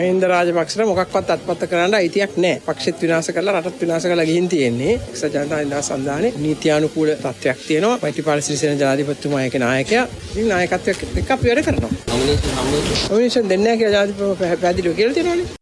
මහින්ද රාජපක්ෂට මොකක්වත් අත්පත් කරන්න අයිතියක් නැහැ. පක්ෂෙත් විනාශ කරලා රටත් විනාශ කරලා ගිහින් තියෙන්නේ. එක්සත් ජනතා නිදහස් සන්ධානයේ නීත්‍යානුකූල තත්ත්වයක් තියෙනවා. මෛත්‍රීපාල සිරිසේන ජනාධිපතිතුමා ඒකේ නායකයා. ඉතින් නායකත්වයක් එක්ක අපි වැඩ කරනවා. නොමිනේෂන් හම්බෙන්නේ නොමිනේෂන් දෙන්නේ නැහැ කියලා ජනාධිපතිතුමා පැහැදිලිව කියලා තියෙනවානේ.